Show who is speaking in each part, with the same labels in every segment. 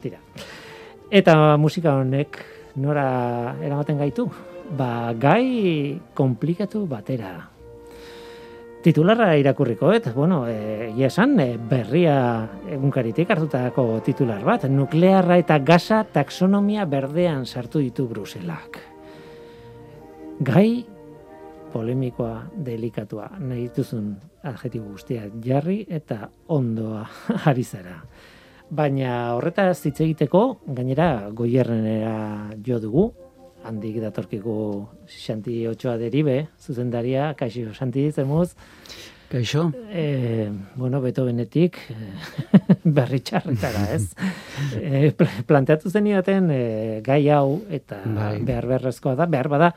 Speaker 1: Tira. Eta musika honek nora eramaten gaitu? Ba, gai komplikatu batera. Titularra irakurriko, eta, bueno, e, esan, e, berria egunkaritik hartutako titular bat, nuklearra eta gasa taxonomia berdean sartu ditu Bruselak. Gai polemikoa, delikatua, nahi dituzun adjetibo guztiak jarri eta ondoa ari zara. Baina horretaz hitz egiteko, gainera goierrenera jo dugu, handik datorkigu Xanti Otxoa deribe, zuzendaria, kaixo Xanti, zemuz.
Speaker 2: Kaixo?
Speaker 1: E, bueno, beto benetik, berri txarretara, ez? e, planteatu zen e, gai hau, eta bai. behar beharrezkoa da, behar bada,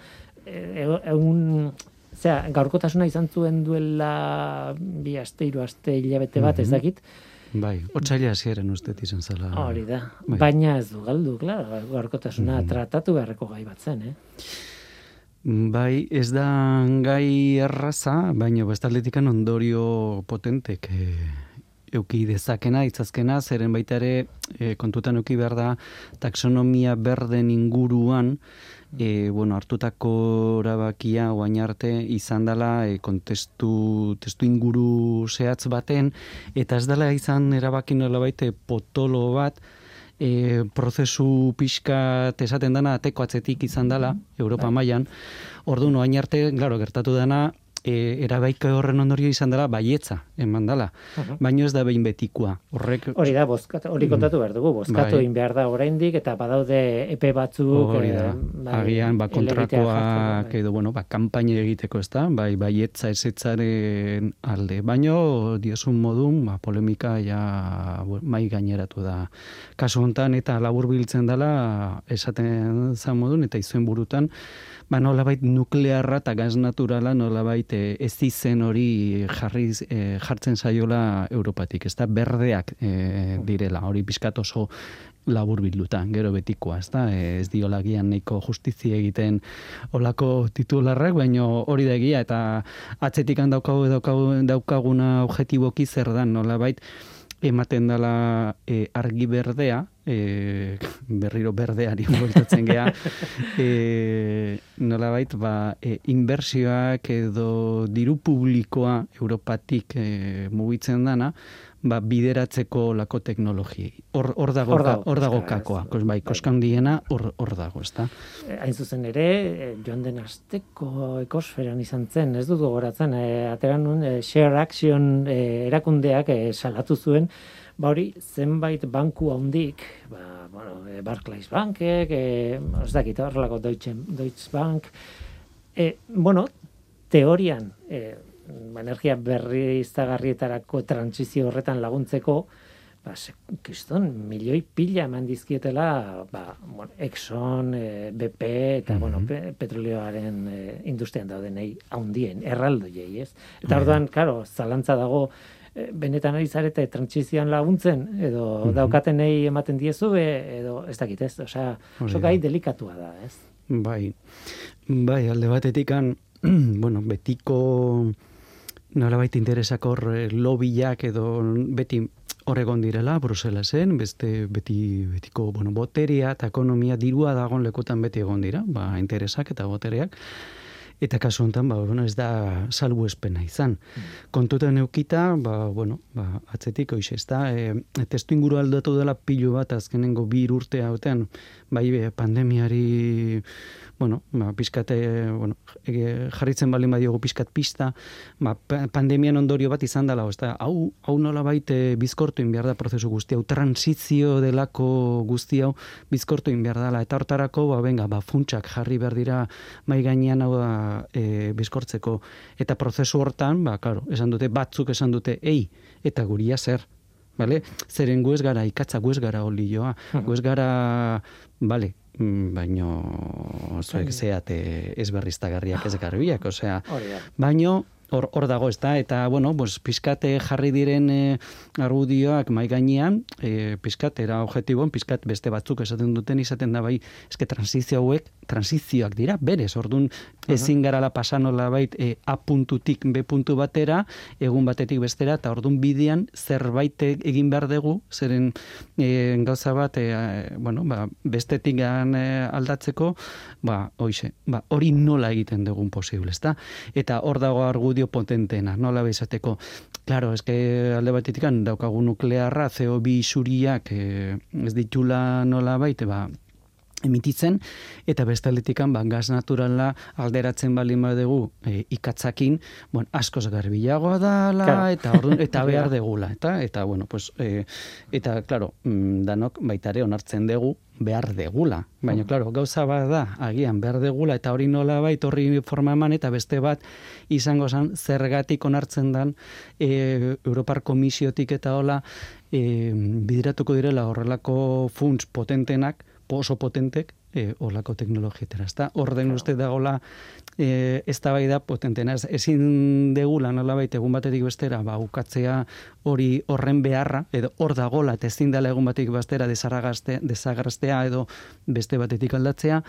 Speaker 1: egun, zera, gaurkotasuna izan zuen duela bi aste, iru aste, hilabete bat, ez mhm. dakit,
Speaker 2: Bai, otxaila ziren uste izan zela.
Speaker 1: Hori da, bai. baina ez du galdu, klar, gaurkotasuna mm tratatu beharreko gai bat zen, eh?
Speaker 2: Bai, ez da gai erraza, baina bestaletikan ondorio potentek e, euki dezakena, itzazkena, zeren baita ere e, kontutan euki behar da taksonomia berden inguruan, e, bueno, hartutako erabakia oain arte izan dela e, kontestu testu inguru zehatz baten eta ez dela izan erabaki nola baite potolo bat e, prozesu pixka esaten dana ateko atzetik izan dela Europa bai. mailan ordu oain arte, claro, gertatu dana e, erabaiko horren ondorio izan dela baietza, eman dela. Baino ez da behin betikoa. Horrek...
Speaker 1: Hori da, bozkatu, hori kontatu behar dugu, bozkatu bai. behar da oraindik eta badaude epe batzuk...
Speaker 2: Hori da, eh, bai, agian, ba, kontrakoa, bai. edo, bueno, ba, kampaina egiteko ez da, bai, baietza esetzaren alde. Baino, diosun modun, ba, polemika ja mai gaineratu da. Kasu hontan eta labur biltzen dela, esaten zan modun, eta izuen burutan, ba nolabait nuklearra eta gaz naturala nolabait e, ez izen hori jarriz, e, jartzen saiola Europatik, ez da berdeak e, direla, hori pizkat oso labur bildutan, gero betikoa, ez da, ez diolagian nahiko justizi egiten olako titularrak, baino hori da egia, eta atzetik daukagu, daukagu, daukaguna objetiboki zer da, nolabait, ematen dela e, argi berdea, e, berriro berdeari bueltatzen gea, e, nola bait, ba, e, inbersioak edo diru publikoa Europatik e, mugitzen dana, ba, bideratzeko lako teknologiei. Hor, hor dago, hor dago, kakoa. Kos, bai, bai, koskan diena hor, hor dago, ezta?
Speaker 1: Eh, hain zuzen ere, eh, joan den asteko ekosferan izan zen, ez dut gogoratzen, e, ateran nun, share action erakundeak salatu zuen, ba hori, zenbait banku handik, ba, bueno, Barclays Bankek, e, ez dakit, horrelako Deutsche, Deutsche Bank, e, bueno, teorian, e, energia berri izagarrietarako transizio horretan laguntzeko, ba, kriston, milioi pila eman dizkietela, ba, bueno, Exxon, e, BP, eta, mm bueno, petrolioaren e, industrian dauden nahi haundien, erraldo jei, ez? Eta mm orduan, karo, zalantza dago, e, benetan ari zarete transizioan laguntzen, edo mm daukaten nahi ematen diezu, edo ez dakit, ez? Osea, oso gai delikatua da, ez?
Speaker 2: Bai, bai, alde batetik bueno, betiko nola baita interesakor eh, lobiak edo beti horregon direla, Bruselasen, beste beti, betiko bueno, boteria eta ekonomia dirua dagon lekotan beti egon dira, ba, interesak eta botereak. Eta kasu honetan, ba, bueno, ez da salbu espena izan. Mm. Kontutan eukita, ba, bueno, ba, atzetik hoiz ez da, e, testu inguru aldatu dela pilu bat azkenengo bir urte hautean, bai pandemiari bueno, ba, pizkate, bueno, jarritzen baldin badiogu pizkat pista, ba, pandemian ondorio bat izan dela, ezta, hau, hau nola baite bizkortu behar da prozesu guzti, hau transizio delako guzti hau bizkortu behar dela, eta hortarako, ba, venga, ba, funtsak jarri behar dira mai gainean hau da, e, bizkortzeko, eta prozesu hortan, ba, karo, esan dute, batzuk esan dute, ei, eta guria zer, Vale? Zeren gu ez gara ikatza, gu ez gara olioa, gu ez gara, vale, Mm, baino zuek bai. zeate ez berriztagarriak ez garbiak, osea, baino hor, hor dago, ez da, eta, bueno, pues, pizkate jarri diren e, argudioak mai gainean, e, pizkat, era objetibon, pizkat beste batzuk esaten duten izaten da bai, eske transizio hauek, transizioak dira, berez, ordun ezin gara la pasanola bait e, A puntutik B puntu batera, egun batetik bestera, eta ordun bidean zerbait egin behar dugu, zeren e, gauza bat, e, bueno, ba, bestetik e, aldatzeko, ba, hoize, ba, hori nola egiten dugun posible, ezta? Eta hor dago argudio potentena, nola bezateko. Claro, eske alde batetik daukagu nuklearra, CO2 isuriak e, ez ditula nola baite, ba, emititzen eta beste aletikan ba, gaz naturala alderatzen bali dugu e, ikatzakin, bueno, askoz garbilagoa da eta ordun eta behar degula, eta eta bueno, pues e, eta claro, mm, danok baita ere onartzen dugu behar degula. Baina, mm. claro, gauza bat da, agian, behar degula, eta hori nola bait, horri forma eman, eta beste bat, izango zen, zergatik onartzen dan, e, Europar Komisiotik eta hola, e, bidiratuko direla horrelako funts potentenak, oso potentek e, olako teknologietera. Ezta? Orden uste dagola e, ez da bai da potentena. Ez, ezin degula nola baita egun batetik bestera ba, ukatzea hori horren beharra, edo hor dagola eta ezin dela egun batetik bestera desagrastea edo beste batetik aldatzea,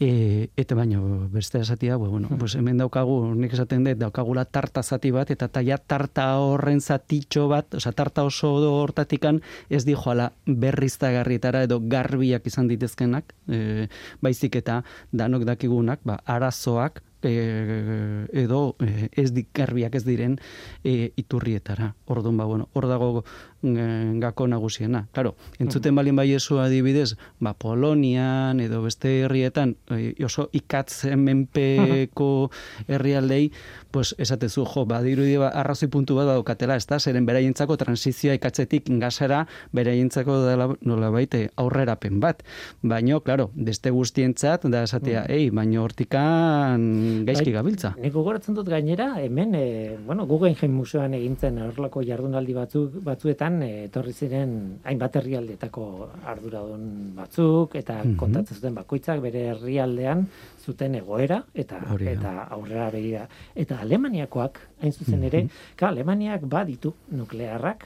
Speaker 2: E, eta baino, beste esatia, bueno, hmm. pues hemen daukagu, nik esaten dut, daukagula tarta zati bat, eta taia tarta horren zatitxo bat, oza, tarta oso hortatikan, ez di joala berriztagarrietara edo garbiak izan ditezkenak, e, baizik eta danok dakigunak, ba, arazoak, e, edo e, ez dikarbiak ez diren e, iturrietara. Orduan ba bueno, hor dago gako nagusiena. Claro, entzuten balin bai eso adibidez, ba Polonian edo beste herrietan e, oso ikatzen menpeko herrialdei, pues esatezu jo, badirudi ba arrazoi puntu bat daukatela, ezta? Zeren beraientzako transizioa ikatzetik gasera beraientzako dela nola baite aurrerapen bat. Baino, claro, beste guztientzat da esatea, ei, baino hortikan gaizki bai, gabiltza.
Speaker 1: Nik gogoratzen dut gainera, hemen, e, bueno, Guggenheim Museoan egintzen horrelako jardunaldi batzuk, batzuetan, e, etorri ziren hainbat herrialdetako arduradun batzuk, eta mm kontatzen zuten bakoitzak bere herrialdean zuten egoera, eta eta aurrera begira. Eta Alemaniakoak, hain zuzen ere, mm Alemaniak baditu nuklearrak,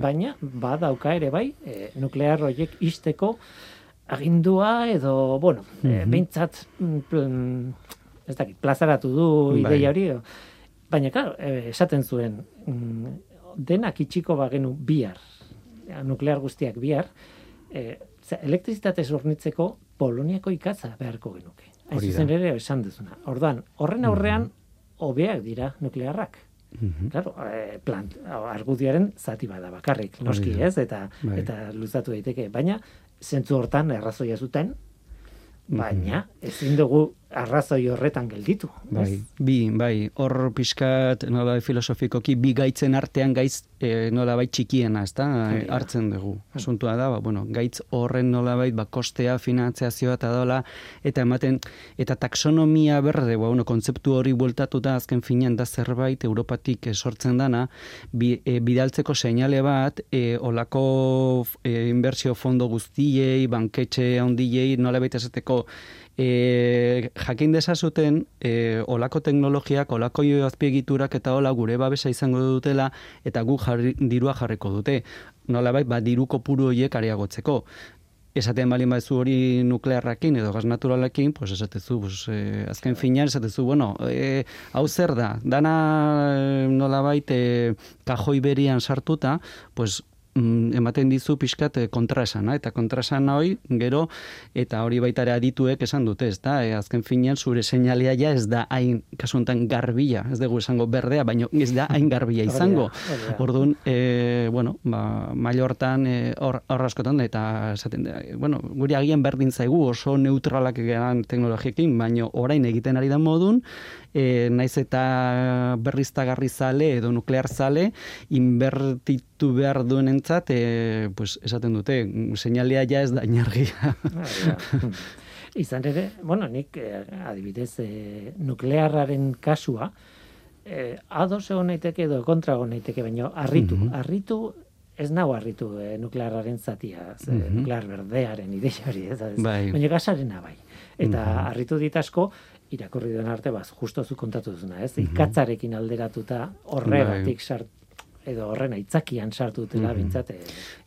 Speaker 1: baina badauka ere bai, e, nuklear horiek isteko agindua edo, bueno, mm -hmm. e, bintzat ez dakit, plazaratu du bai. ideia hori, baina, klar, e, esaten zuen, mm, denak itxiko bagenu bihar, nuklear guztiak bihar, e, elektrizitate zornitzeko Poloniako ikatza beharko genuke. Hori zen ere esan duzuna. Ordan, horren mhm. aurrean, hobeak dira nuklearrak. Mm Claro, e, plant, argudiaren zati bada bakarrik, noski ez, eta, bai. eta luzatu daiteke. Baina, zentzu hortan, errazoia zuten, mhm. baina, ezin dugu arrazoi horretan gelditu.
Speaker 2: Bai, bi, bai, hor pixkat, nola filosofikoki, bi gaitzen artean gaiz e, nola bai txikiena, ez da, bai, hartzen dugu. Asuntua da, ba, bueno, gaitz horren nola bai, ba, kostea, finantziazioa eta dola, eta ematen, eta taksonomia berde, ba, bueno, kontzeptu hori bueltatuta azken finean da zerbait, Europatik sortzen dana, bi, e, bidaltzeko seinale bat, e, olako e, inbertsio fondo guztiei, banketxe handiei, nola baita esateko, e, jakin dezazuten e, olako teknologiak, olako azpiegiturak eta hola gure babesa izango dutela eta gu jarri, dirua jarriko dute. Nola bai, ba, diruko puru horiek areagotzeko. Esaten balin baizu hori nuklearrakin edo gas naturalekin, pues esatezu, pues, eh, azken finean esatezu, bueno, eh, hau zer da, dana eh, nola baite kajoi berian sartuta, pues mm, ematen dizu pixkat eh, kontraesana, eta kontraesana hori gero, eta hori baita ere adituek esan dute, ez da, e, azken finean zure seinalea ja ez da hain kasuntan garbila, ez dugu esango berdea, baina ez da hain garbila izango. Orduan, e, bueno, ba, mailo hortan, hor, askotan, eta esaten, bueno, guri agian berdin zaigu oso neutralak egeran teknologiekin, baina orain egiten ari da modun, e, naiz eta berriztagarri zale edo nuklear zale, inbertitu behar duenentzat, e, pues, esaten dute, seinalea ja ez da inargia.
Speaker 1: Ah, Izan ere, bueno, nik eh, adibidez eh, nuklearraren kasua, eh, ados egon naiteke edo kontra egon naiteke, baina arritu, mm arritu ez nago arritu eh, nuklearraren zatia, nuklear berdearen ideia hori, ez, bai. baina gasarena bai. Eta mm arritu ditasko, irakurri den arte, baz, justo zu kontatu duzuna, ez? Mhm. Ikatzarekin alderatuta horregatik bai. sart, edo horren aitzakian sartu dutela mm bintzat e,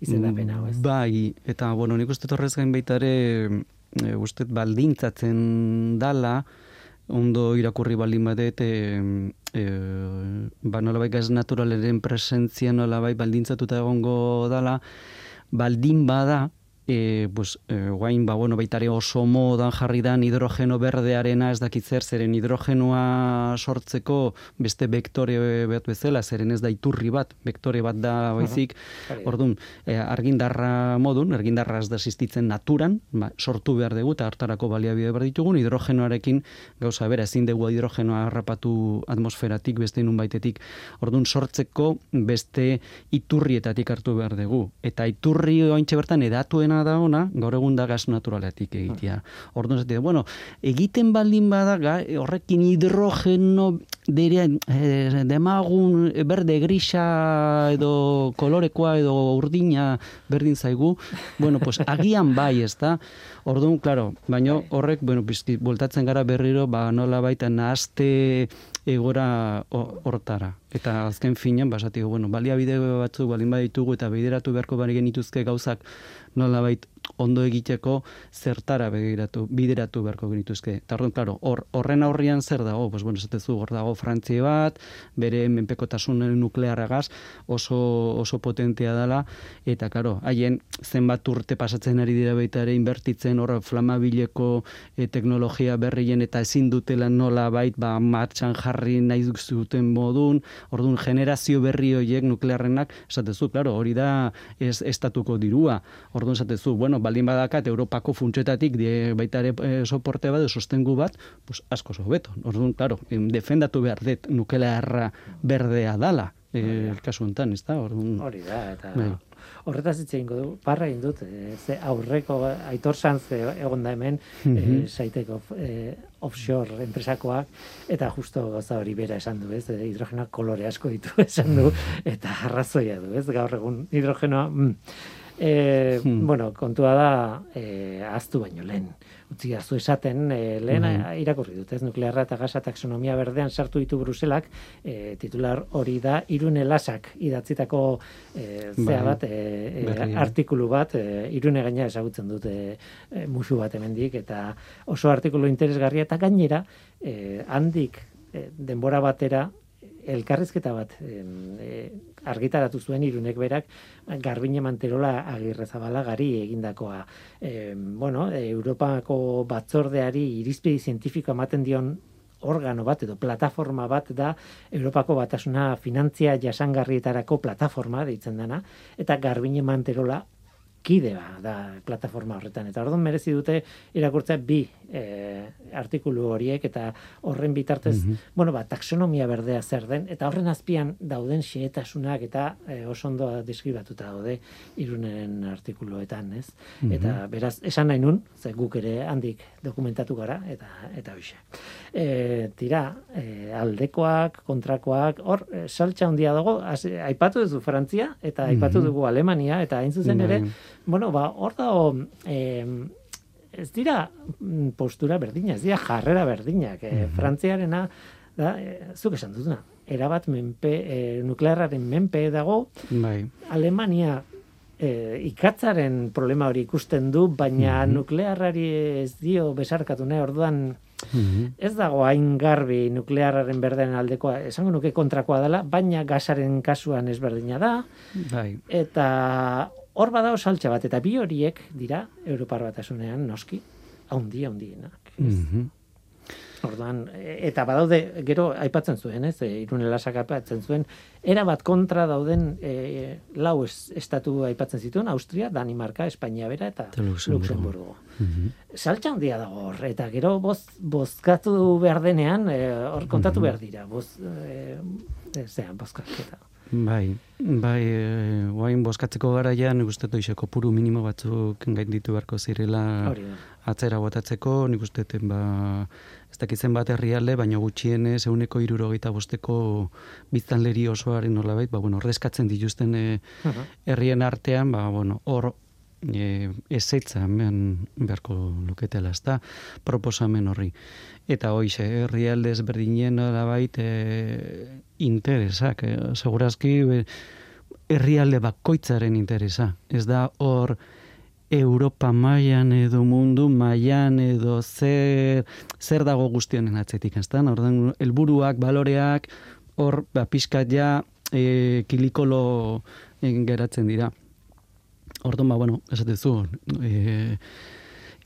Speaker 1: izendapena, ez?
Speaker 2: Bai, eta, bueno, nik uste torrez gain baita ere, e, uste baldintzatzen dala, ondo irakurri baldin badet, e, e, ba nolabait gaz naturaleren presentzia nolabait baldintzatuta egongo dala, baldin bada, e, pues, e, guain, ba, bueno, baitare oso modan jarri dan hidrogeno berdearena ez dakit zer, zeren hidrogenoa sortzeko beste vektore bat bezala, zeren ez da iturri bat, vektore bat da baizik, uh orduan, e, argindarra modun, argindarra ez da existitzen naturan, ba, sortu behar dugu, eta hartarako baliabide behar ditugun, hidrogenoarekin, gauza bera, ezin dugu hidrogenoa harrapatu atmosferatik, beste inun baitetik, orduan, sortzeko beste iturrietatik hartu behar dugu. Eta iturri ointxe bertan edatuena da ona, gaur egun da gas naturaletik egitea. Orduan zatea, bueno, egiten baldin bada, horrekin hidrogeno dira, eh, demagun berde grisa edo kolorekoa edo urdina berdin zaigu, bueno, pues agian bai, ez da? Orduan, claro, baino bai. horrek, bueno, bizki, voltatzen gara berriro, ba, nola baita nahazte egora hortara. Eta azken finean, basati, bueno, baliabide batzuk baldin baditugu eta bideratu beharko bari genituzke gauzak nolabait ondo egiteko zertara begiratu, bideratu beharko genituzke. Eta orduan, klaro, horren aurrian zer dago? Pues, bueno, esatezu, hor dago Frantzia bat, bere menpekotasun nuklearragaz oso, oso potentea dela, eta, klaro, haien zenbat urte pasatzen ari dira baita ere inbertitzen hor flamabileko e, teknologia berrien eta ezin dutela nola bait, ba, martxan jarri nahi zuten modun, orduan, generazio berri horiek nuklearrenak, esatezu, klaro, hori da ez estatuko dirua, orduan esatezu, bueno, baldin badakat Europako funtsetatik die baita ere e, soporte bat, sostengu bat, pues asko hobeto. Orduan, claro, defendatu behar dut nuklearra berdea dala, eh, el kasu hontan, ezta?
Speaker 1: Orduan. Hori da eta bai. Horretaz hitze eingo du, parra egin dut, e, ze aurreko aitor sanz egon da hemen, mm saiteko offshore enpresakoak, eta justo goza hori bera esan du, ez, e, hidrogenoa kolore asko ditu esan du, eta arrazoia du, ez, gaur egun hidrogenoa, mm, E, hmm. Bueno, kontua da, e, aztu baino lehen. Utzi aztu esaten, e, lehen hmm. irakurri dut, ez nuklearra eta gasa taksonomia berdean sartu ditu Bruselak, e, titular hori da, irune lasak idatzitako e, zea bai, bat, e, e, artikulu bat, e, irune gaina esagutzen dut e, musu bat hemendik eta oso artikulu interesgarria eta gainera, e, handik denbora batera, elkarrizketa bat e, argitaratu zuen irunek berak Garbine Manterola agirrezabala gari egindakoa. E, bueno, Europako batzordeari irizpegi zientifiko ematen dion organo bat edo plataforma bat da Europako batasuna finantzia jasangarrietarako plataforma deitzen dana eta Garbine Manterola kidea da plataforma horretan. Eta orduan merezi dute irakurtzea bi e, artikulu horiek eta horren bitartez, mm bueno, ba, taksonomia berdea zer den, eta horren azpian dauden xeetasunak eta e, oso ondo deskribatuta daude irunen artikuluetan, ez? Mhm. Eta beraz, esan nahi nun, ze guk ere handik dokumentatu gara, eta eta hoxe. E, tira, e, aldekoak, kontrakoak, hor, e, saltxa handia dago, aipatu duzu Frantzia, eta aipatu mhm. dugu Alemania, eta hain zuzen ere, bai bueno, ba, hor da, eh, ez dira mm, postura berdina, ez dira jarrera berdinak. Eh, Frantziarena, da, eh, zuk esan dutuna, erabat menpe, eh, nuklearraren menpe dago, bai. Alemania eh, ikatzaren problema hori ikusten du, baina mm nuklearrari ez dio besarkatu nahi, orduan mhm. Ez dago hain garbi nuklearraren berdeen aldekoa, esango nuke kontrakoa dela, baina gasaren kasuan ez berdina da. Bai. Eta hor bada saltza bat, eta bi horiek dira, Europar batasunean, noski, haundi, haundienak. Mm Orduan, eta badaude, gero aipatzen zuen, ez, e, irun aipatzen zuen, era bat kontra dauden e, lau estatu aipatzen zituen, Austria, Danimarka, Espainia bera, eta Luxemburgo. Mm -hmm. Saltza handia dago hor, eta gero boz, bozkatu behar denean, e, hor kontatu behar dira, boz, e, zean, bozkaketa.
Speaker 2: Bai, bai, e, guain boskatzeko garaian, nik uste doizeko puru minimo batzuk gain ditu beharko zirela atzera botatzeko, nik uste ba, ez dakitzen bat herrialde, baina gutxienez euneko irurogeita bosteko biztanleri osoaren nola ba, bueno, reskatzen dituzten e, herrien artean, ba, bueno, hor e, ezetza hemen beharko luketela, ez da, proposamen horri. Eta hoize, herrialde ezberdinen bait e, interesak, e, segurazki herrialde bakoitzaren interesa. Ez da hor Europa mailan edo mundu mailan edo zer, zer dago guztionen atzetik, ez da? Ordan helburuak, baloreak, hor, ba, pizkat ja, e, kilikolo geratzen dira. Orduan, ba, bueno, esatezu, e,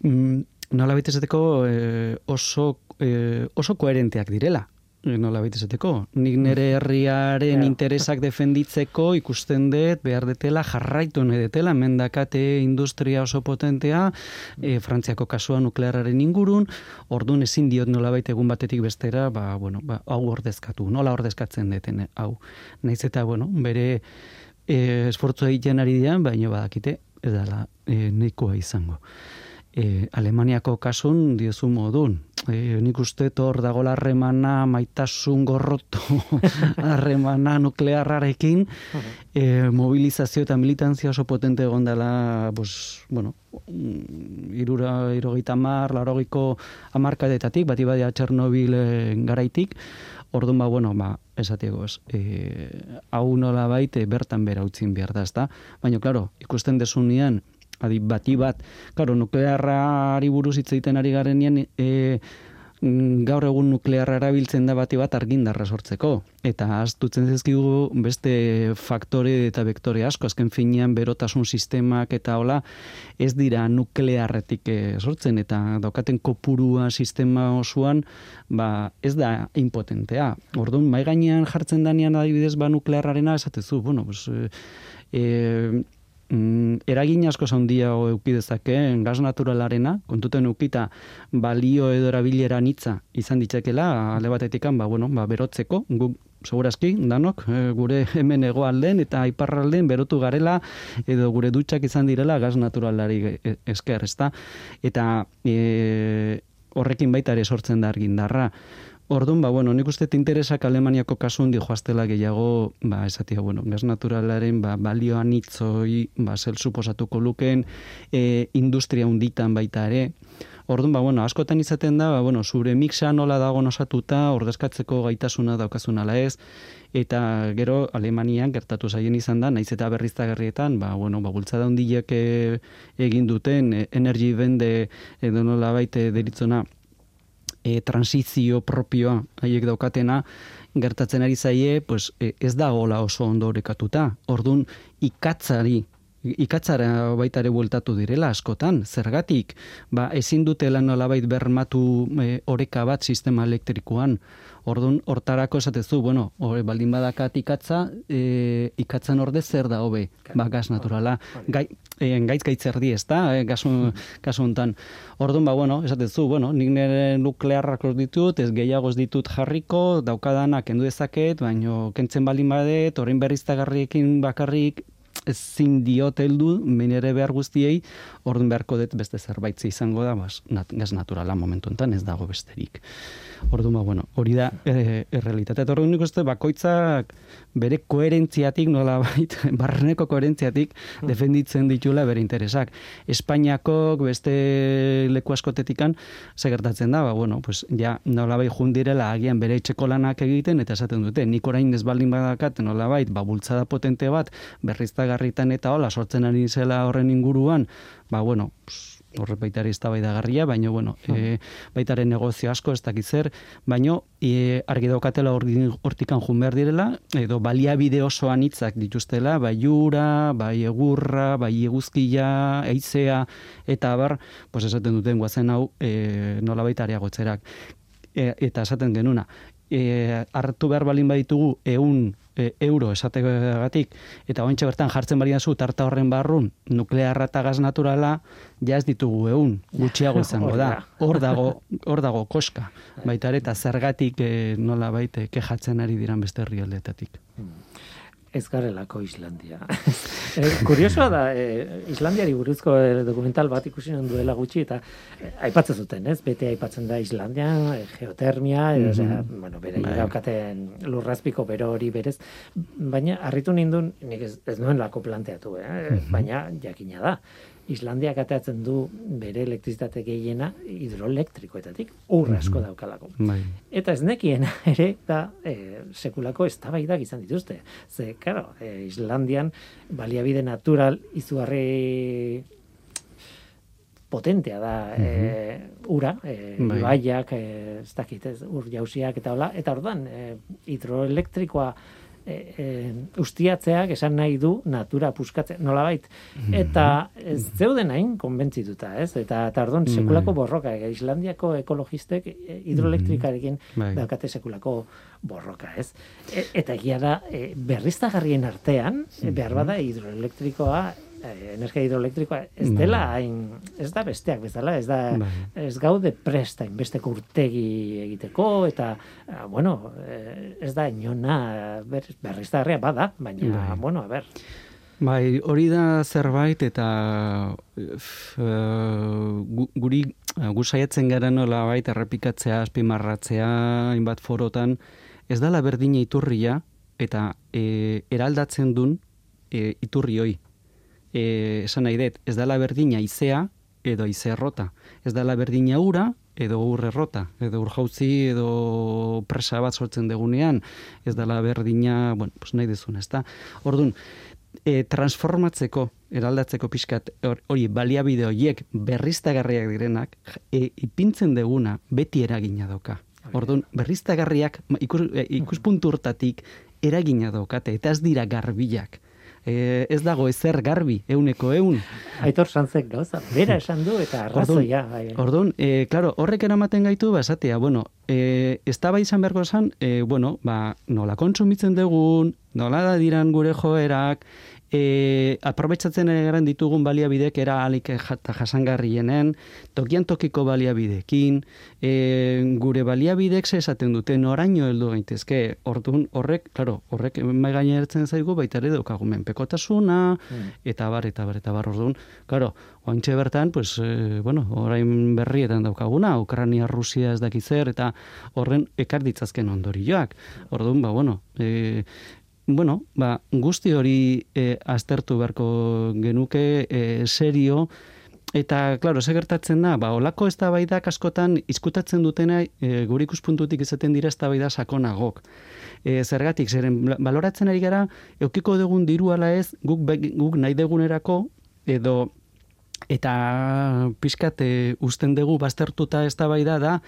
Speaker 2: mm, nola baita esateko e, oso, e, oso koherenteak direla, nola baita esateko. Nik nire herriaren interesak defenditzeko ikusten dut, behar detela, jarraitu nahi detela, mendakate industria oso potentea, e, frantziako kasua nukleararen ingurun, orduan ezin diot nola baita egun batetik bestera, ba, bueno, ba, hau ordezkatu, nola ordezkatzen deten, hau. Naiz eta, bueno, bere e, esfortzu egiten ari dian, baina badakite, ez dela e, nahikoa izango. E, Alemaniako kasun diozu modun. E, nik uste hor dago harremana maitasun gorroto harremana nuklearrarekin e, mobilizazio eta militantzia oso potente egon dela pues, bueno, irura, irogeita mar, larogiko amarkadetatik, bati badia Txernobil garaitik, Orduan ba, bueno, ba, esatiego ez, e, hau nola baite bertan bera utzin behar da, ezta? Baina, klaro, ikusten desunean, adi, bati bat, klaro, nuklearra buruz hitz egiten ari garen e, gaur egun nuklearra erabiltzen da bati bat argindarra sortzeko. Eta astutzen zezkigu beste faktore eta vektore asko, azken finean berotasun sistemak eta hola, ez dira nuklearretik eh, sortzen, eta daukaten kopurua sistema osoan, ba, ez da impotentea. Orduan, mai gainean jartzen danean adibidez ba nuklearrarena esatezu, bueno, pues, e, mm, eragin asko zaundia euki dezake gas naturalarena, kontuten ukita balio edo erabilera nitza izan ditzakela, alde batetikan, ba, bueno, ba, berotzeko, gu, segurazki, danok, e, gure hemen alden eta iparralden berotu garela edo gure dutxak izan direla gas naturalari e, esker, ezta? Eta e, horrekin baita ere sortzen da argindarra. Orduan, ba, bueno, nik uste interesak Alemaniako kasun di joaztela gehiago, ba, esatia, bueno, gas naturalaren, ba, balioan itzoi, ba, zel suposatuko luken, e, industria unditan baita ere. Orduan, ba, bueno, askotan izaten da, ba, bueno, zure mixa nola dago nosatuta, ordezkatzeko gaitasuna daukazun ala ez, eta gero Alemanian gertatu zaien izan da, naiz eta berriztagarrietan, ba, bueno, ba, bultzada hundiek e, egin duten, e, energy bende, edo nola baite deritzona, e, transizio propioa haiek daukatena gertatzen ari zaie, pues, e, ez da gola oso ondo orekatuta. Ordun ikatzari ikatzara baita ere bueltatu direla askotan, zergatik, ba, ezin dutela nolabait bermatu e, oreka bat sistema elektrikoan, Orduan, hortarako esatezu, bueno, hori baldin badakat ikatza, e, ikatzen orde zer da hobe, ba, gaz naturala. Gai, e, gaitz gaitzer di, ez da, e, gazu, kasu hontan. Orduan, ba, bueno, esatezu, bueno, nik nire nuklearrak ditut, ez gehiago ez ditut jarriko, daukadanak kendu dezaket, baino kentzen baldin badet, horrein berriztagarriekin bakarrik, ezin diot heldu minere behar guztiei orduan beharko dut beste zerbait izango da bas nat, gas naturala momentu hontan ez dago besterik. Orduan ba bueno hori da e, errealitatea orduan nik uste bakoitzak bere koherentziatik nola bait barreneko koherentziatik hmm. defenditzen ditula bere interesak. Espainiako beste leku askotetikan ze gertatzen da ba bueno pues ja nola bai jundirela agian bere etxeko lanak egiten eta esaten dute nik orain ez baldin badakat nola bait ba bultzada potente bat berrizta garritan eta hola sortzen ari zela horren inguruan, ba bueno, horre baita ere garria, baina bueno, e, baita ere negozio asko ez dakiz zer, baina e, argi daukatela hortikan jun behar direla, edo baliabide oso anitzak dituztela, bai jura, bai egurra, bai eguzkia, eizea, eta abar, pues esaten duten guazen hau e, nola baita areagotzerak. E, eta esaten genuna, e, hartu behar balin baditugu eun e, euro esategatik, eta ointxe bertan jartzen bari zu tarta horren barrun, nuklearra eta gaz naturala, ja ez ditugu eun, gutxiago izango da. Hor dago, hor dago koska. Baita eta zergatik e, nola baite kejatzen ari diran beste herrialdetatik. Hmm
Speaker 1: ez garelako Islandia. e, kuriosoa da, e, Islandiari buruzko e, dokumental bat ikusi duela gutxi, eta e, aipatzen zuten, ez? Bete aipatzen da Islandia, e, geotermia, mm -hmm. bueno, bere bai. lurrazpiko bero hori berez, baina harritu nindun, nik ez, ez nuen lako planteatu, eh? Mhm. baina jakina da. Islandiak atatzen du bere elektrizitate gehiena hidroelektrikoetatik, urra asko mhm. daukalako. Bai. Eta ez nekien ere, da, e, sekulako eztabaidak izan dituzte. Ze, karo, e, Islandian baliabide natural izugarri potentea da mm ura, e, ibaiak, e, ez dakit, ez, ur jausiak eta hola, eta orduan, e, hidroelektrikoa e, e, ustiatzeak esan nahi du natura puskatzea, nola bait. Mhm. Eta ez zeuden hain konbentzituta, ez? Eta tardon bai. sekulako borroka, e, Islandiako ekologistek hidroelektrikarekin mm daukate sekulako borroka, ez? E, eta egia da, e, berriztagarrien artean, e, behar bada hidroelektrikoa energia hidroelektrikoa ez bai. dela hain ez da besteak bezala ez da bai. ez gaude presta beste urtegi egiteko eta eh, bueno eh, ez da inona ber, berriztarria bada baina bai. bueno a ber
Speaker 2: Bai, hori da zerbait eta uh, guri gu saiatzen gara nola bait errepikatzea, azpimarratzea, hainbat forotan, ez dala berdina iturria eta e, eraldatzen dun e, iturri hoi e, esan nahi dut, ez dala berdina izea edo ize errota. Ez dala berdina ura edo ur errota, edo ur jautzi edo presa bat sortzen degunean, ez dala berdina, bueno, pues nahi dezun, ez da. Orduan, e, transformatzeko, eraldatzeko pixkat, hori baliabide horiek berriztagarriak direnak, e, ipintzen deguna beti eragina doka. Orduan, berriztagarriak ikus, e, ikuspuntu urtatik eragina daukate, eta ez dira garbilak e, ez dago ezer garbi, euneko eun.
Speaker 1: Aitor santzek gauza, bera esan du eta arrazoia.
Speaker 2: Bai. Orduan, e, claro, horrek eramaten gaitu, ba, esatea, bueno, e, ez da bai izan beharko esan, e, bueno, ba, nola kontsumitzen dugun, nola da diran gure joerak, e, aprobetsatzen ere garen ditugun baliabidek era alik eta jasangarrienen, tokian tokiko baliabidekin, e, gure baliabidek ze esaten dute noraino heldu gaitezke, orduan horrek, claro, horrek mai gainertzen zaigu baita ere daukagu menpekotasuna mm. eta bar eta bar eta bar orduan, claro, oantxe bertan, pues, e, bueno, orain berrietan daukaguna, Ukrania, Rusia ez dakizer, eta horren ekar ditzazken ondorioak. Orduan, ba, bueno, e, bueno, ba, guzti hori e, aztertu beharko genuke e, serio, eta, klaro, ze gertatzen da, ba, olako ez da askotan izkutatzen dutena e, gure ikuspuntutik izaten dira ez da sakonagok. E, zergatik, zeren, baloratzen ari gara, eukiko dugun diru ala ez, guk, guk nahi degunerako, edo eta pixkat e, usten dugu baztertuta ez da da,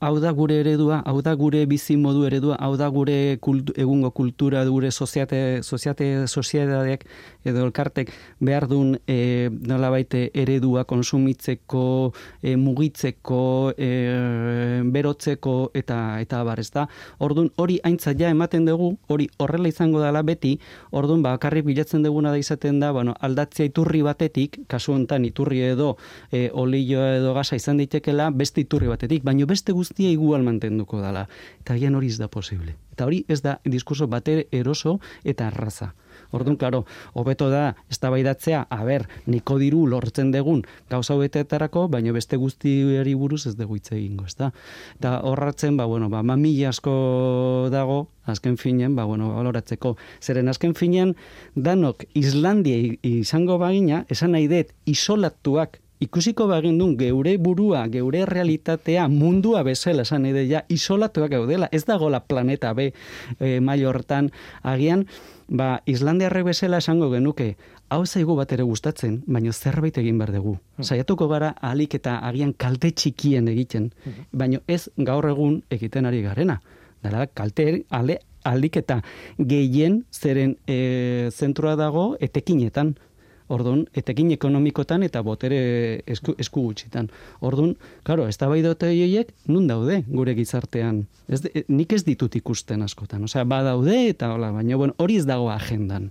Speaker 2: hau da gure eredua, hau da gure bizi modu eredua, hau da gure egungo kultura, gure soziate, soziate, sozietateak edo elkartek behar duen e, nola baite eredua konsumitzeko, e, mugitzeko, e, berotzeko eta eta bar, ez da? Orduan hori aintza ja ematen dugu, hori horrela izango dela beti, orduan bakarrik bilatzen duguna da izaten da, bueno, aldatzea iturri batetik, kasu honetan iturri edo e, olio edo gasa izan ditekela, beste iturri batetik, baino beste guzti guztia igual mantenduko dala. Eta gian hori ez da posible. Eta hori ez da diskurso bater eroso eta arraza. Orduan, klaro, hobeto da, ez da baidatzea, a ber, niko diru lortzen degun gauza hobetetarako, baina beste guztiari buruz ez dugu hitz egingo, ez da? Horratzen, ba, bueno, ba, mami asko dago, azken finean, ba, bueno, baloratzeko. Zeren azken finean, danok Islandia izango bagina, esan nahi dut, isolatuak ikusiko bagin duen geure burua, geure realitatea, mundua bezala esan ja, isolatuak gaudela, ez dago la planeta B e, hortan, agian, ba, Islandiarrek bezala esango genuke, hau zaigu bat ere gustatzen, baina zerbait egin behar dugu. Hmm. Saiatuko gara alik eta agian kalte txikien egiten, hmm. baina ez gaur egun egiten ari garena. Dara, kalte ale, alik eta gehien zeren e, zentrua dago etekinetan. Orduan, etekin ekonomikotan eta botere esku, esku gutxitan. Orduan, claro, ez joiek, nun daude gure gizartean. Ez de, nik ez ditut ikusten askotan. Osea, ba daude eta hola, baina bueno, hori ez dago agendan.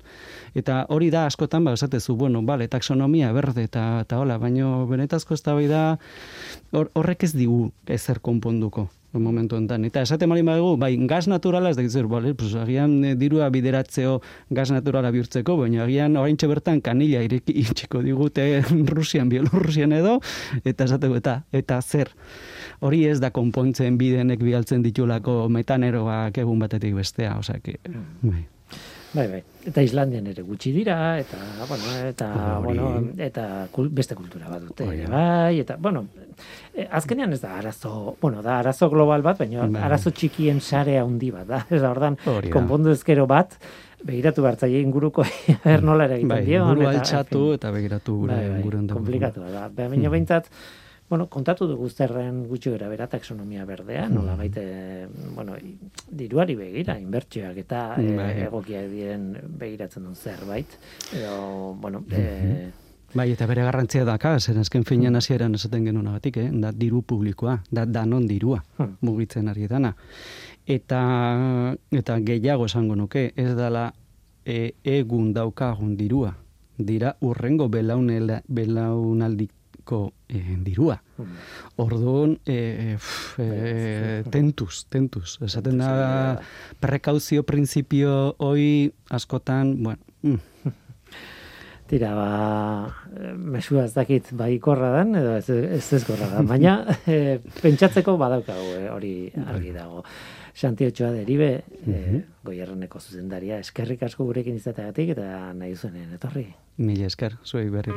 Speaker 2: Eta hori da askotan, ba, esatezu, bueno, bale, taxonomia berde eta, eta hola, baina benetazko ez da bai da horrek ez digu ezer konponduko momentu enten. Eta esate mali badugu, bai, gaz naturala, ez da gizur, bale, pues, agian e, dirua bideratzeo gaz naturala bihurtzeko, baina agian orain bertan kanila ireki itxiko digute Rusian, Bielorrusian edo, eta esate eta, eta zer. Hori ez da konpontzen bidenek bialtzen ditulako metaneroak egun batetik bestea, osea, bai.
Speaker 1: Bai, bai. Eta Islandian ere gutxi dira eta bueno, eta bueno, eta beste kultura bat dute, bai, eta bueno, eh, azkenean ez da arazo, bueno, da arazo global bat, baina bai. arazo txikien sare handi bat da. Ez da ordan konpondu ezkero bat begiratu hartzaile inguruko ber nola ere egiten bai, dio
Speaker 2: eta eta begiratu gure bai, bai,
Speaker 1: komplikatu da. Baina beintzat Bueno, kontatu du guzterren gutxi gara bera taxonomia berdea, mm. nola baite, bueno, diruari begira, inbertsioak eta mm. e, egokiak diren begiratzen duen zerbait. Edo, bueno, mm -hmm.
Speaker 2: Bai, eta bere garrantzia daka, zer azken finean mm. hasieran esaten genuen agatik, eh? da diru publikoa, da danon dirua, hmm. mugitzen ari dana. Eta, eta gehiago esango nuke, ez dala e, egun daukagun dirua, dira urrengo belaunaldik ko e, eh, dirua. Hmm. Orduan, e, e, tentuz, tentuz. Esaten da, prekauzio prinsipio hoi askotan, bueno... Mm.
Speaker 1: Tira, ba, mesua ez dakit bai korra dan, edo ez ez, ez korra dan, baina e, pentsatzeko badaukagu hori argi dago. Santi Ochoa deribe, mm -hmm. e, goierreneko zuzendaria, eskerrik asko gurekin izateagatik eta nahi zuenen, etorri.
Speaker 2: Mila esker, zuei berri